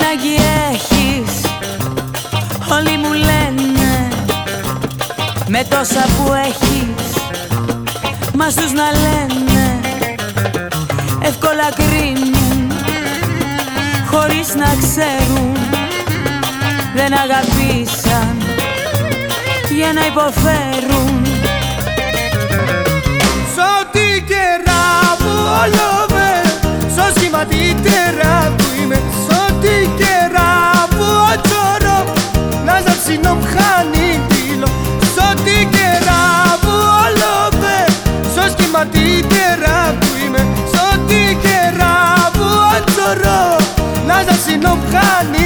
ανάγκη έχεις. Όλοι μου λένε Με τόσα που έχεις Μα στους να λένε Εύκολα κρίνουν Χωρίς να ξέρουν Δεν αγαπήσαν Για να υποφέρουν Να ζαψινόμ χάνει τίλο Σ' ό,τι κερά που όλοβε Σ' σχήμα που είμαι. Σ' ό,τι κερά που τσόρο Να ζαψινόμ χάνει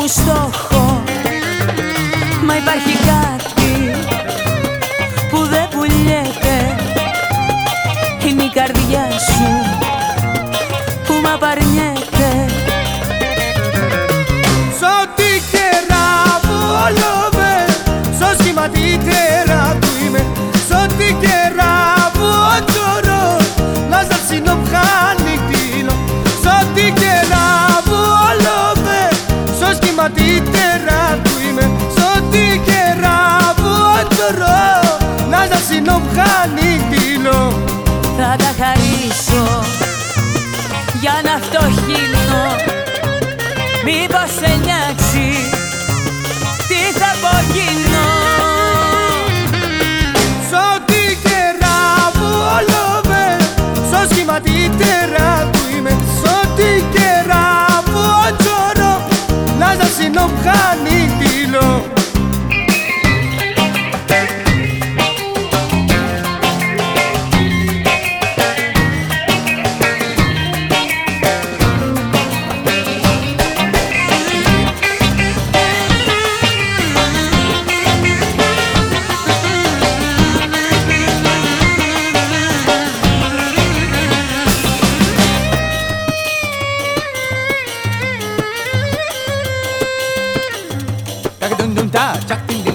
μου στόχο. Μα υπάρχει κάτι Που δεν πουλιέται. Είναι η καρδιά σου Που μ' απαρνιέται. Σ' ό,τι συνοχάνει τίλο Θα τα χαρίσω Για να φτωχύνω Μήπως σε νιάξει 자, 짝꿍